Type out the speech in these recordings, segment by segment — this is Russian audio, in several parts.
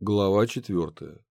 Глава четвертая.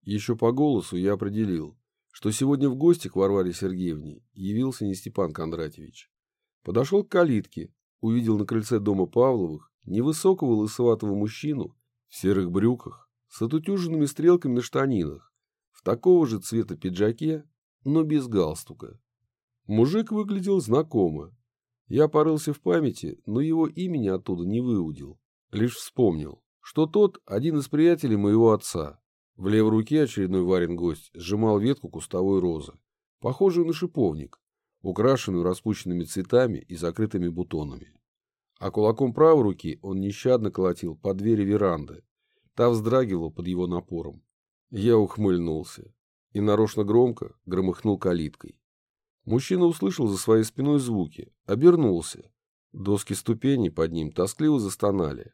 Еще по голосу я определил, что сегодня в гости к Варваре Сергеевне явился не Степан Кондратьевич. Подошел к калитке, увидел на крыльце дома Павловых невысокого лысоватого мужчину в серых брюках с отутюженными стрелками на штанинах, в такого же цвета пиджаке, но без галстука. Мужик выглядел знакомо. Я порылся в памяти, но его имени оттуда не выудил, лишь вспомнил что тот один из приятелей моего отца. В левой руке очередной Варин гость сжимал ветку кустовой розы, похожую на шиповник, украшенную распущенными цветами и закрытыми бутонами. А кулаком правой руки он нещадно колотил по двери веранды. Та вздрагивала под его напором. Я ухмыльнулся и нарочно громко громыхнул калиткой. Мужчина услышал за своей спиной звуки, обернулся. Доски ступеней под ним тоскливо застонали,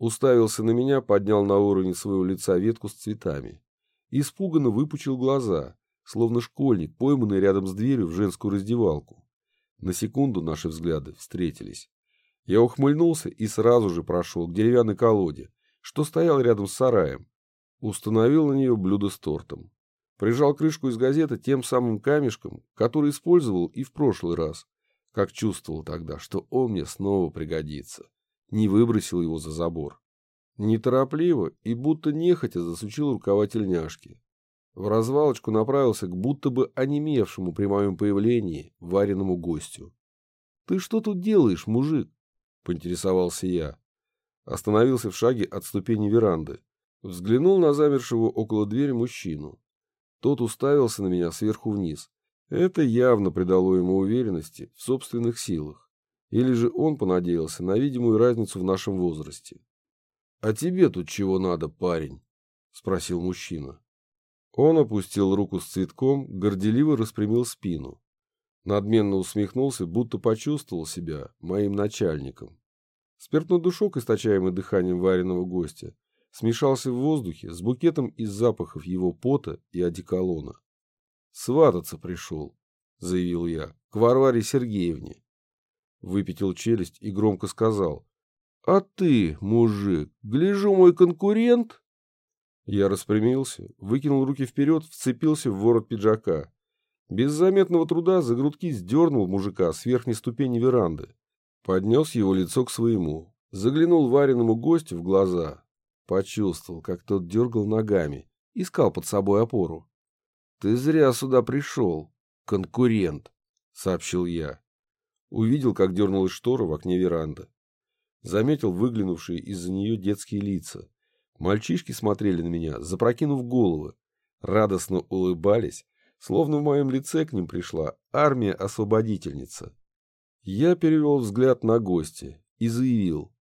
Уставился на меня, поднял на уровень своего лица ветку с цветами. Испуганно выпучил глаза, словно школьник, пойманный рядом с дверью в женскую раздевалку. На секунду наши взгляды встретились. Я ухмыльнулся и сразу же прошел к деревянной колоде, что стоял рядом с сараем. Установил на нее блюдо с тортом. Прижал крышку из газеты тем самым камешком, который использовал и в прошлый раз, как чувствовал тогда, что он мне снова пригодится не выбросил его за забор. Неторопливо и будто нехотя засучил рукава тельняшки. В развалочку направился к будто бы онемевшему при моем появлении вареному гостю. — Ты что тут делаешь, мужик? — поинтересовался я. Остановился в шаге от ступени веранды. Взглянул на замершего около двери мужчину. Тот уставился на меня сверху вниз. Это явно придало ему уверенности в собственных силах. Или же он понадеялся на видимую разницу в нашем возрасте. — А тебе тут чего надо, парень? — спросил мужчина. Он опустил руку с цветком, горделиво распрямил спину. Надменно усмехнулся, будто почувствовал себя моим начальником. Спиртной душок, источаемый дыханием вареного гостя, смешался в воздухе с букетом из запахов его пота и одеколона. «Свататься пришел», — заявил я, — «к Варваре Сергеевне» выпятил челюсть и громко сказал. «А ты, мужик, гляжу, мой конкурент?» Я распрямился, выкинул руки вперед, вцепился в ворот пиджака. Без заметного труда за грудки сдернул мужика с верхней ступени веранды. Поднес его лицо к своему, заглянул вареному гостю в глаза. Почувствовал, как тот дергал ногами, искал под собой опору. «Ты зря сюда пришел, конкурент», — сообщил я. Увидел, как дернулась штора в окне веранды. Заметил выглянувшие из-за нее детские лица. Мальчишки смотрели на меня, запрокинув головы, радостно улыбались, словно в моем лице к ним пришла армия-освободительница. Я перевел взгляд на гостя и заявил.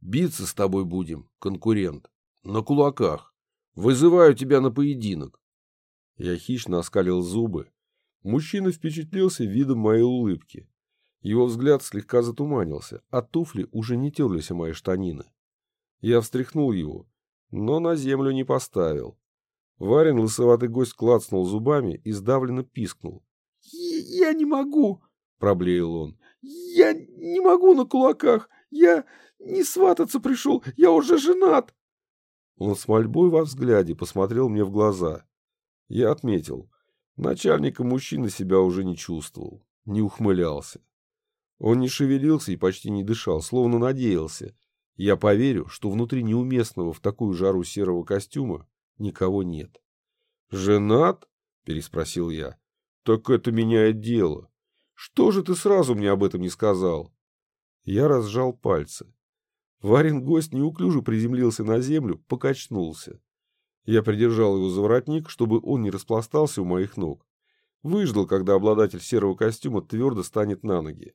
«Биться с тобой будем, конкурент, на кулаках. Вызываю тебя на поединок». Я хищно оскалил зубы. Мужчина впечатлился видом моей улыбки. Его взгляд слегка затуманился, а туфли уже не терлись о мои штанины. Я встряхнул его, но на землю не поставил. Варин, лысоватый гость, клацнул зубами и сдавленно пискнул. — Я не могу, — проблеял он. — Я не могу на кулаках. Я не свататься пришел. Я уже женат. Он с мольбой во взгляде посмотрел мне в глаза. Я отметил. Начальником мужчина себя уже не чувствовал, не ухмылялся. Он не шевелился и почти не дышал, словно надеялся. Я поверю, что внутри неуместного в такую жару серого костюма никого нет. «Женат?» — переспросил я. «Так это меняет дело. Что же ты сразу мне об этом не сказал?» Я разжал пальцы. Варин гость неуклюже приземлился на землю, покачнулся. Я придержал его за воротник, чтобы он не распластался у моих ног. Выждал, когда обладатель серого костюма твердо станет на ноги.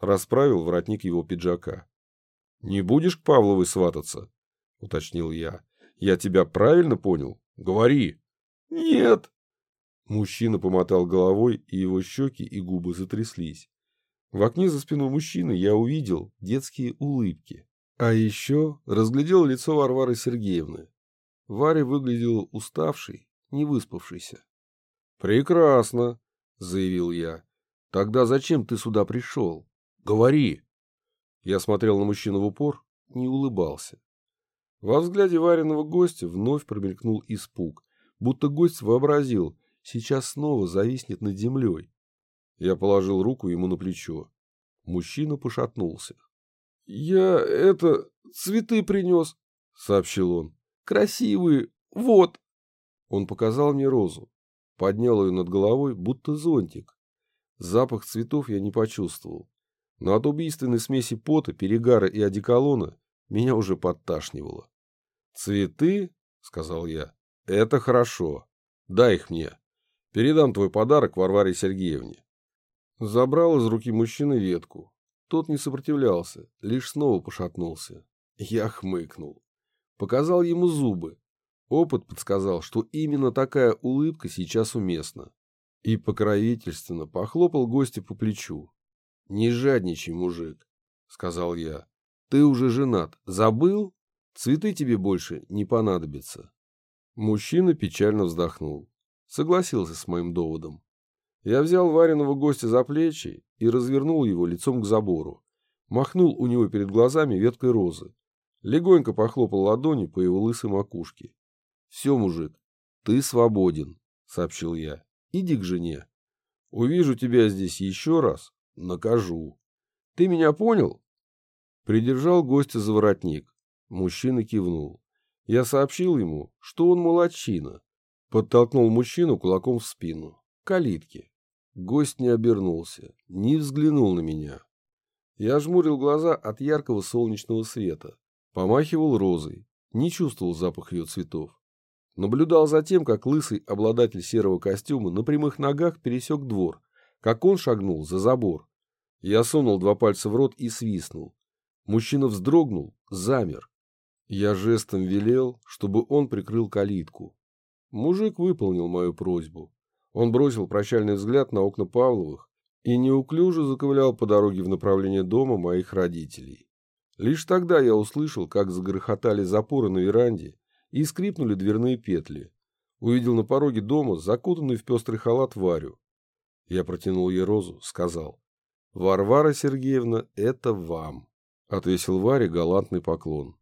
Расправил воротник его пиджака. — Не будешь к Павловой свататься? — уточнил я. — Я тебя правильно понял? Говори. — Нет. Мужчина помотал головой, и его щеки и губы затряслись. В окне за спиной мужчины я увидел детские улыбки. А еще разглядел лицо Варвары Сергеевны. Варя выглядела уставшей, не выспавшейся. «Прекрасно», — заявил я. «Тогда зачем ты сюда пришел?» Говори. Я смотрел на мужчину в упор, не улыбался. Во взгляде вареного гостя вновь промелькнул испуг, будто гость вообразил, сейчас снова зависнет над землей. Я положил руку ему на плечо. Мужчина пошатнулся. — Я это... цветы принес, — сообщил он. — Красивые, вот. Он показал мне розу. Поднял ее над головой, будто зонтик. Запах цветов я не почувствовал. Но от убийственной смеси пота, перегара и одеколона меня уже подташнивало. «Цветы?» — сказал я. «Это хорошо. Дай их мне. Передам твой подарок Варваре Сергеевне». Забрал из руки мужчины ветку. Тот не сопротивлялся, лишь снова пошатнулся. Я хмыкнул. Показал ему зубы. Опыт подсказал, что именно такая улыбка сейчас уместна. И покровительственно похлопал гостя по плечу. «Не жадничай, мужик», — сказал я. «Ты уже женат. Забыл? Цветы тебе больше не понадобятся». Мужчина печально вздохнул. Согласился с моим доводом. Я взял вареного гостя за плечи и развернул его лицом к забору. Махнул у него перед глазами веткой розы. Легонько похлопал ладони по его лысой макушке. — Все, мужик, ты свободен, — сообщил я. — Иди к жене. Увижу тебя здесь еще раз, накажу. Ты меня понял? Придержал гостя за воротник. Мужчина кивнул. Я сообщил ему, что он молодчина. Подтолкнул мужчину кулаком в спину. Калитки. Гость не обернулся, не взглянул на меня. Я жмурил глаза от яркого солнечного света, помахивал розой, не чувствовал запах ее цветов. Наблюдал за тем, как лысый обладатель серого костюма на прямых ногах пересек двор, как он шагнул за забор. Я сунул два пальца в рот и свистнул. Мужчина вздрогнул, замер. Я жестом велел, чтобы он прикрыл калитку. Мужик выполнил мою просьбу. Он бросил прощальный взгляд на окна Павловых и неуклюже заковылял по дороге в направлении дома моих родителей. Лишь тогда я услышал, как загрохотали запоры на веранде и скрипнули дверные петли. Увидел на пороге дома закутанный в пестрый халат Варю. Я протянул ей розу, сказал, «Варвара Сергеевна, это вам», — отвесил Варе галантный поклон.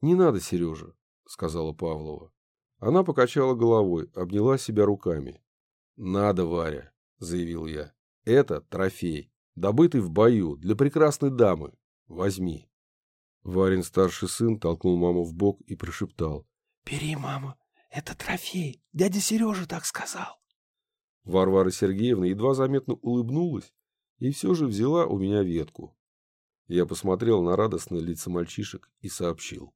«Не надо, Сережа», — сказала Павлова. Она покачала головой, обняла себя руками. «Надо, Варя», — заявил я. «Это трофей, добытый в бою для прекрасной дамы. Возьми». Варин старший сын толкнул маму в бок и прошептал. «Бери, мама, это трофей. Дядя Сережа так сказал». Варвара Сергеевна едва заметно улыбнулась и все же взяла у меня ветку. Я посмотрел на радостные лица мальчишек и сообщил.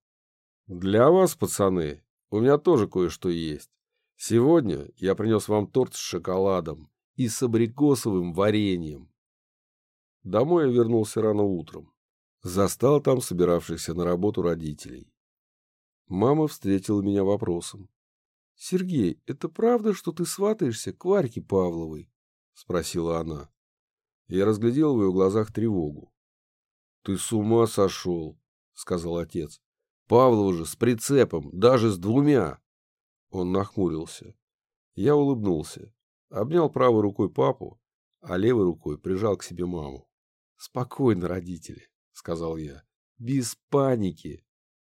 «Для вас, пацаны, у меня тоже кое-что есть. Сегодня я принес вам торт с шоколадом и с абрикосовым вареньем. Домой я вернулся рано утром. Застал там собиравшихся на работу родителей. Мама встретила меня вопросом. — Сергей, это правда, что ты сватаешься к Варьке Павловой? — спросила она. Я разглядел в ее глазах тревогу. — Ты с ума сошел, — сказал отец. — Павлова же с прицепом, даже с двумя. Он нахмурился. Я улыбнулся, обнял правой рукой папу, а левой рукой прижал к себе маму. «Спокойно, родители», — сказал я. «Без паники».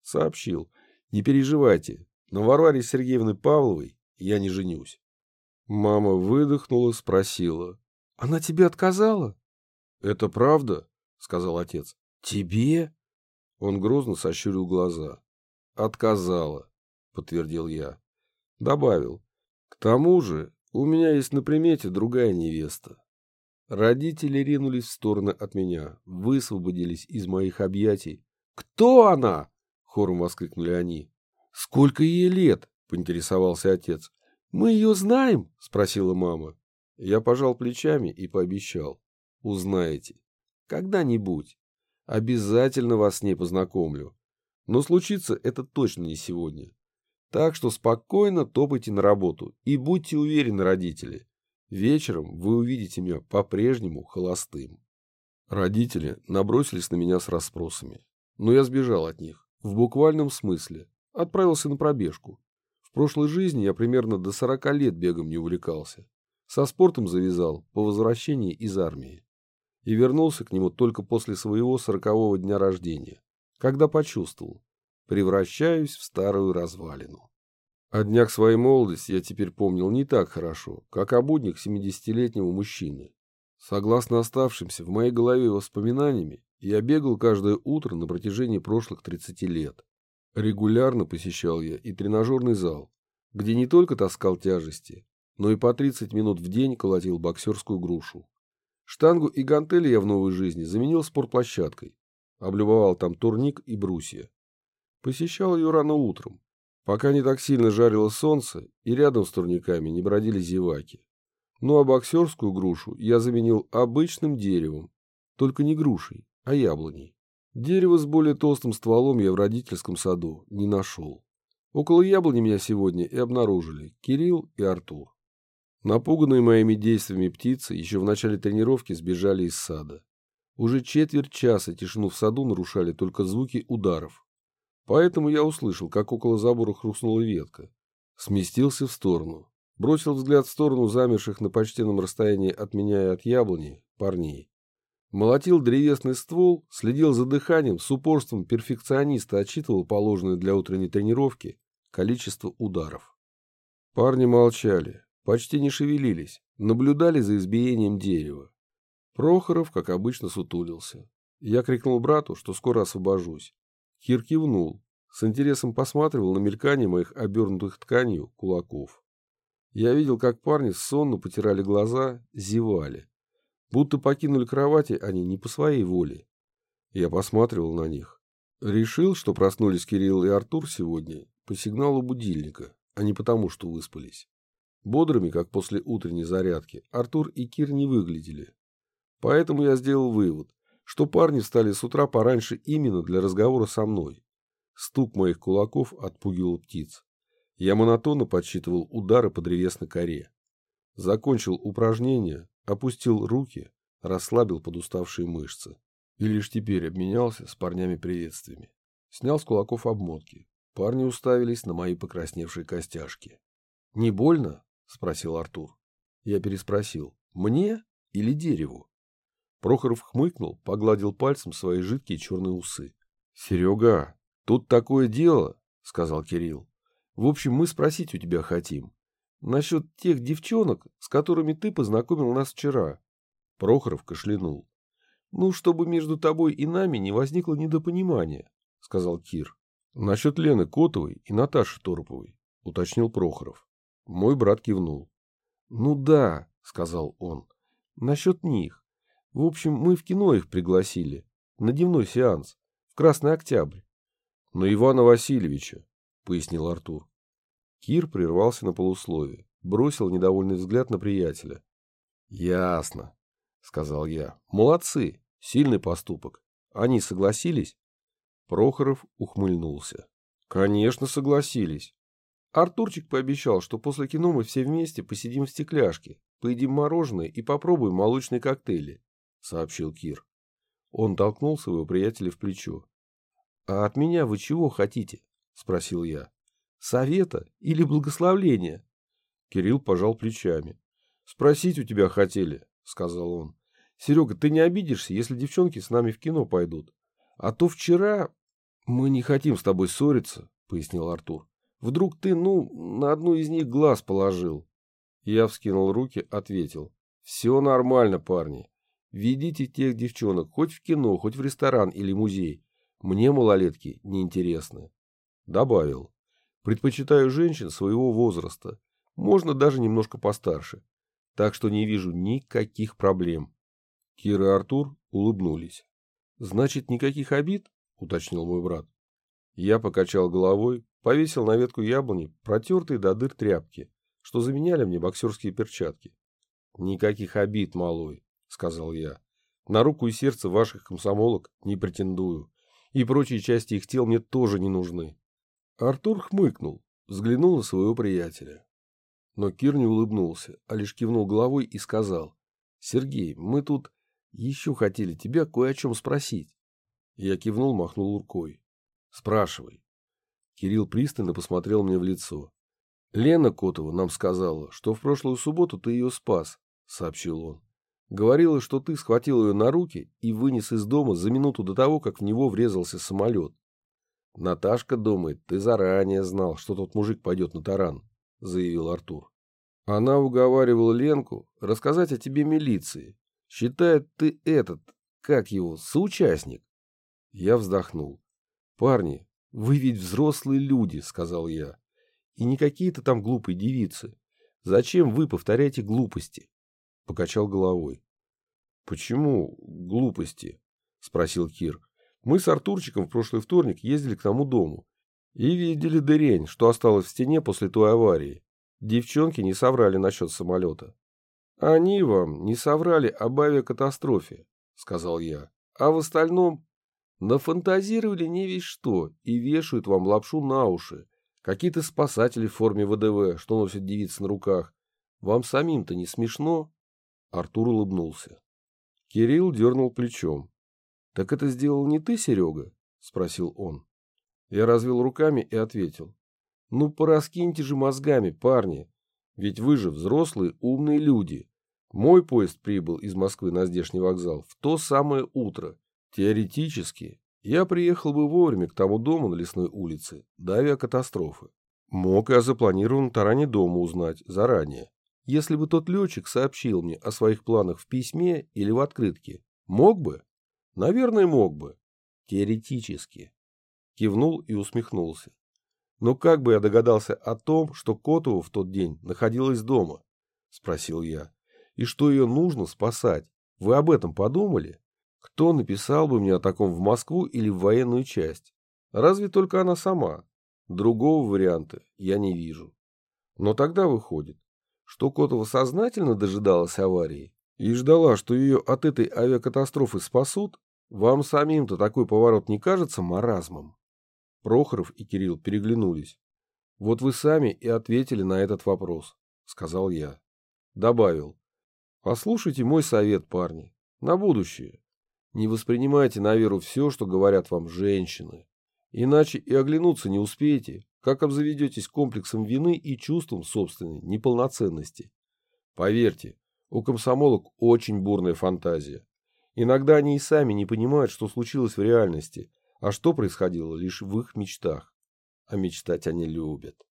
Сообщил. «Не переживайте, на Варваре Сергеевны Павловой я не женюсь». Мама выдохнула, спросила. «Она тебе отказала?» «Это правда?» — сказал отец. «Тебе?» Он грозно сощурил глаза. «Отказала», — подтвердил я. Добавил. К тому же у меня есть на примете другая невеста. Родители ринулись в стороны от меня, высвободились из моих объятий. «Кто она?» — хором воскликнули они. «Сколько ей лет?» — поинтересовался отец. «Мы ее знаем?» — спросила мама. Я пожал плечами и пообещал. «Узнаете. Когда-нибудь. Обязательно вас с ней познакомлю. Но случится это точно не сегодня. Так что спокойно топайте на работу и будьте уверены, родители, вечером вы увидите меня по-прежнему холостым. Родители набросились на меня с расспросами, но я сбежал от них, в буквальном смысле, отправился на пробежку. В прошлой жизни я примерно до 40 лет бегом не увлекался. Со спортом завязал по возвращении из армии. И вернулся к нему только после своего сорокового дня рождения, когда почувствовал, превращаюсь в старую развалину. О днях своей молодости я теперь помнил не так хорошо, как о буднях семидесятилетнего мужчины. Согласно оставшимся в моей голове воспоминаниями, я бегал каждое утро на протяжении прошлых 30 лет. Регулярно посещал я и тренажерный зал, где не только таскал тяжести, но и по 30 минут в день колотил боксерскую грушу. Штангу и гантели я в новой жизни заменил спортплощадкой. Облюбовал там турник и брусья. Посещал ее рано утром, пока не так сильно жарило солнце и рядом с турниками не бродили зеваки. Ну а боксерскую грушу я заменил обычным деревом, только не грушей, а яблоней. Дерево с более толстым стволом я в родительском саду не нашел. Около яблони меня сегодня и обнаружили Кирилл и Артур. Напуганные моими действиями птицы еще в начале тренировки сбежали из сада. Уже четверть часа тишину в саду нарушали только звуки ударов. Поэтому я услышал, как около забора хрустнула ветка. Сместился в сторону. Бросил взгляд в сторону замерших на почтенном расстоянии от меня и от яблони парней. Молотил древесный ствол, следил за дыханием, с упорством перфекциониста отчитывал положенное для утренней тренировки количество ударов. Парни молчали, почти не шевелились, наблюдали за избиением дерева. Прохоров, как обычно, сутулился. Я крикнул брату, что скоро освобожусь. Кир кивнул, с интересом посматривал на мелькание моих обернутых тканью кулаков. Я видел, как парни сонно потирали глаза, зевали. Будто покинули кровати они не по своей воле. Я посматривал на них. Решил, что проснулись Кирилл и Артур сегодня по сигналу будильника, а не потому, что выспались. Бодрыми, как после утренней зарядки, Артур и Кир не выглядели. Поэтому я сделал вывод, что парни встали с утра пораньше именно для разговора со мной. Стук моих кулаков отпугивал птиц. Я монотонно подсчитывал удары по древесной коре. Закончил упражнение, опустил руки, расслабил подуставшие мышцы. И лишь теперь обменялся с парнями приветствиями. Снял с кулаков обмотки. Парни уставились на мои покрасневшие костяшки. «Не больно?» — спросил Артур. Я переспросил, мне или дереву? Прохоров хмыкнул, погладил пальцем свои жидкие черные усы. — Серега, тут такое дело, — сказал Кирилл. — В общем, мы спросить у тебя хотим. Насчет тех девчонок, с которыми ты познакомил нас вчера. Прохоров кашлянул. — Ну, чтобы между тобой и нами не возникло недопонимания, — сказал Кир. — Насчет Лены Котовой и Наташи Тороповой, — уточнил Прохоров. Мой брат кивнул. «Ну да», — сказал он, — «насчет них. В общем, мы в кино их пригласили. На дневной сеанс. В Красный Октябрь». «На Ивана Васильевича», — пояснил Артур. Кир прервался на полусловие, бросил недовольный взгляд на приятеля. «Ясно», — сказал я. «Молодцы. Сильный поступок. Они согласились?» Прохоров ухмыльнулся. «Конечно, согласились. Артурчик пообещал, что после кино мы все вместе посидим в стекляшке, поедим мороженое и попробуем молочные коктейли, — сообщил Кир. Он толкнул своего приятеля в плечо. — А от меня вы чего хотите? — спросил я. — Совета или благословления? Кирилл пожал плечами. — Спросить у тебя хотели, — сказал он. — Серега, ты не обидишься, если девчонки с нами в кино пойдут? А то вчера... — Мы не хотим с тобой ссориться, — пояснил Артур. Вдруг ты, ну, на одну из них глаз положил?» Я вскинул руки, ответил. «Все нормально, парни. Ведите тех девчонок хоть в кино, хоть в ресторан или музей. Мне малолетки неинтересны». Добавил. «Предпочитаю женщин своего возраста. Можно даже немножко постарше. Так что не вижу никаких проблем». Кира и Артур улыбнулись. «Значит, никаких обид?» — уточнил мой брат. Я покачал головой, Повесил на ветку яблони протертые до дыр тряпки, что заменяли мне боксерские перчатки. «Никаких обид, малой», — сказал я. «На руку и сердце ваших комсомолок не претендую, и прочие части их тел мне тоже не нужны». Артур хмыкнул, взглянул на своего приятеля. Но Кир не улыбнулся, а лишь кивнул головой и сказал, «Сергей, мы тут еще хотели тебя кое о чем спросить». Я кивнул, махнул рукой. «Спрашивай». Кирилл пристально посмотрел мне в лицо. «Лена Котова нам сказала, что в прошлую субботу ты ее спас», — сообщил он. «Говорила, что ты схватил ее на руки и вынес из дома за минуту до того, как в него врезался самолет. Наташка думает, ты заранее знал, что тот мужик пойдет на таран, заявил Артур. Она уговаривала Ленку рассказать о тебе милиции. Считает ты этот, как его, соучастник. Я вздохнул. Парни, вы ведь взрослые люди, сказал я. И не какие-то там глупые девицы. Зачем вы повторяете глупости? Покачал головой. Почему глупости? Спросил Кир. Мы с Артурчиком в прошлый вторник ездили к тому дому и видели дырень, что осталось в стене после той аварии. Девчонки не соврали насчет самолета. Они вам не соврали об авиакатастрофе, сказал я. А в остальном нафантазировали не весь что и вешают вам лапшу на уши. Какие-то спасатели в форме ВДВ, что носят девицы на руках. Вам самим-то не смешно? Артур улыбнулся. Кирилл дернул плечом. «Так это сделал не ты, Серега?» — спросил он. Я развел руками и ответил. «Ну, пораскиньте же мозгами, парни. Ведь вы же взрослые, умные люди. Мой поезд прибыл из Москвы на здешний вокзал в то самое утро. Теоретически, я приехал бы вовремя к тому дому на Лесной улице до авиакатастрофы. Мог и о запланированном таране дома узнать заранее. Если бы тот летчик сообщил мне о своих планах в письме или в открытке, мог бы? Наверное, мог бы. Теоретически. Кивнул и усмехнулся. Но как бы я догадался о том, что Котова в тот день находилась дома? Спросил я. И что ее нужно спасать? Вы об этом подумали? Кто написал бы мне о таком в Москву или в военную часть? Разве только она сама. Другого варианта я не вижу. Но тогда выходит, что Котова сознательно дожидалась аварии и ждала, что ее от этой авиакатастрофы спасут, вам самим-то такой поворот не кажется маразмом? Прохоров и Кирилл переглянулись. Вот вы сами и ответили на этот вопрос, сказал я. Добавил. Послушайте мой совет, парни, на будущее. Не воспринимайте на веру все, что говорят вам женщины. Иначе и оглянуться не успеете, как обзаведетесь комплексом вины и чувством собственной неполноценности. Поверьте, у комсомолок очень бурная фантазия. Иногда они и сами не понимают, что случилось в реальности, а что происходило лишь в их мечтах. А мечтать они любят.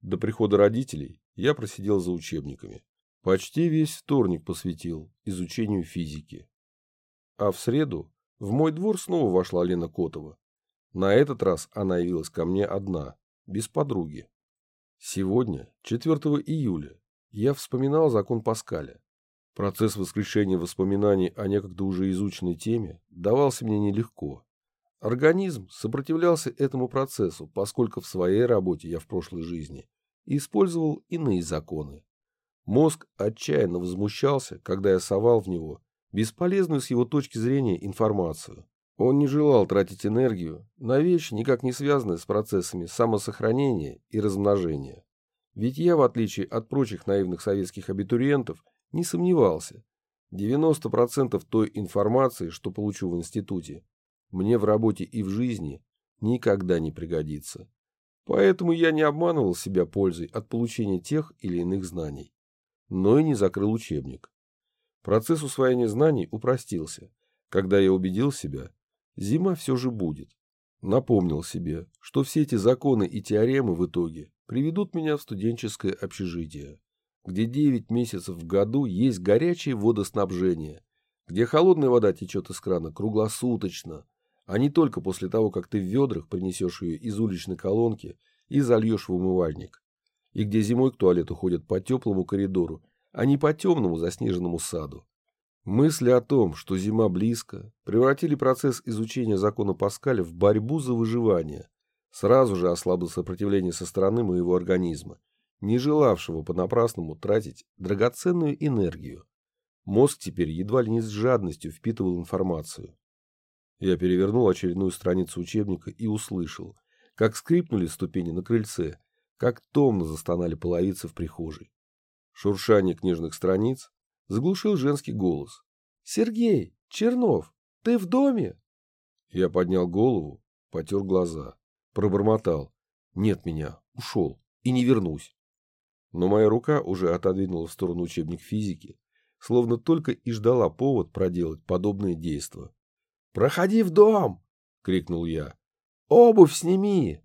До прихода родителей я просидел за учебниками. Почти весь вторник посвятил изучению физики. А в среду в мой двор снова вошла Лена Котова. На этот раз она явилась ко мне одна, без подруги. Сегодня, 4 июля, я вспоминал закон Паскаля. Процесс воскрешения воспоминаний о некогда уже изученной теме давался мне нелегко. Организм сопротивлялся этому процессу, поскольку в своей работе я в прошлой жизни использовал иные законы. Мозг отчаянно возмущался, когда я совал в него бесполезную с его точки зрения информацию. Он не желал тратить энергию на вещи, никак не связанные с процессами самосохранения и размножения. Ведь я, в отличие от прочих наивных советских абитуриентов, не сомневался. 90% той информации, что получу в институте, мне в работе и в жизни никогда не пригодится. Поэтому я не обманывал себя пользой от получения тех или иных знаний. Но и не закрыл учебник. Процесс усвоения знаний упростился, когда я убедил себя, зима все же будет. Напомнил себе, что все эти законы и теоремы в итоге приведут меня в студенческое общежитие где 9 месяцев в году есть горячее водоснабжение, где холодная вода течет из крана круглосуточно, а не только после того, как ты в ведрах принесешь ее из уличной колонки и зальешь в умывальник, и где зимой к туалету ходят по теплому коридору, а не по темному заснеженному саду. Мысли о том, что зима близко, превратили процесс изучения закона Паскаля в борьбу за выживание, сразу же ослабло сопротивление со стороны моего организма не желавшего понапрасному тратить драгоценную энергию. Мозг теперь едва ли не с жадностью впитывал информацию. Я перевернул очередную страницу учебника и услышал, как скрипнули ступени на крыльце, как томно застонали половицы в прихожей. Шуршание книжных страниц заглушил женский голос. «Сергей! Чернов! Ты в доме?» Я поднял голову, потер глаза, пробормотал. «Нет меня, ушел и не вернусь» но моя рука уже отодвинула в сторону учебник физики, словно только и ждала повод проделать подобное действо. «Проходи в дом!» — крикнул я. Обувь сними!»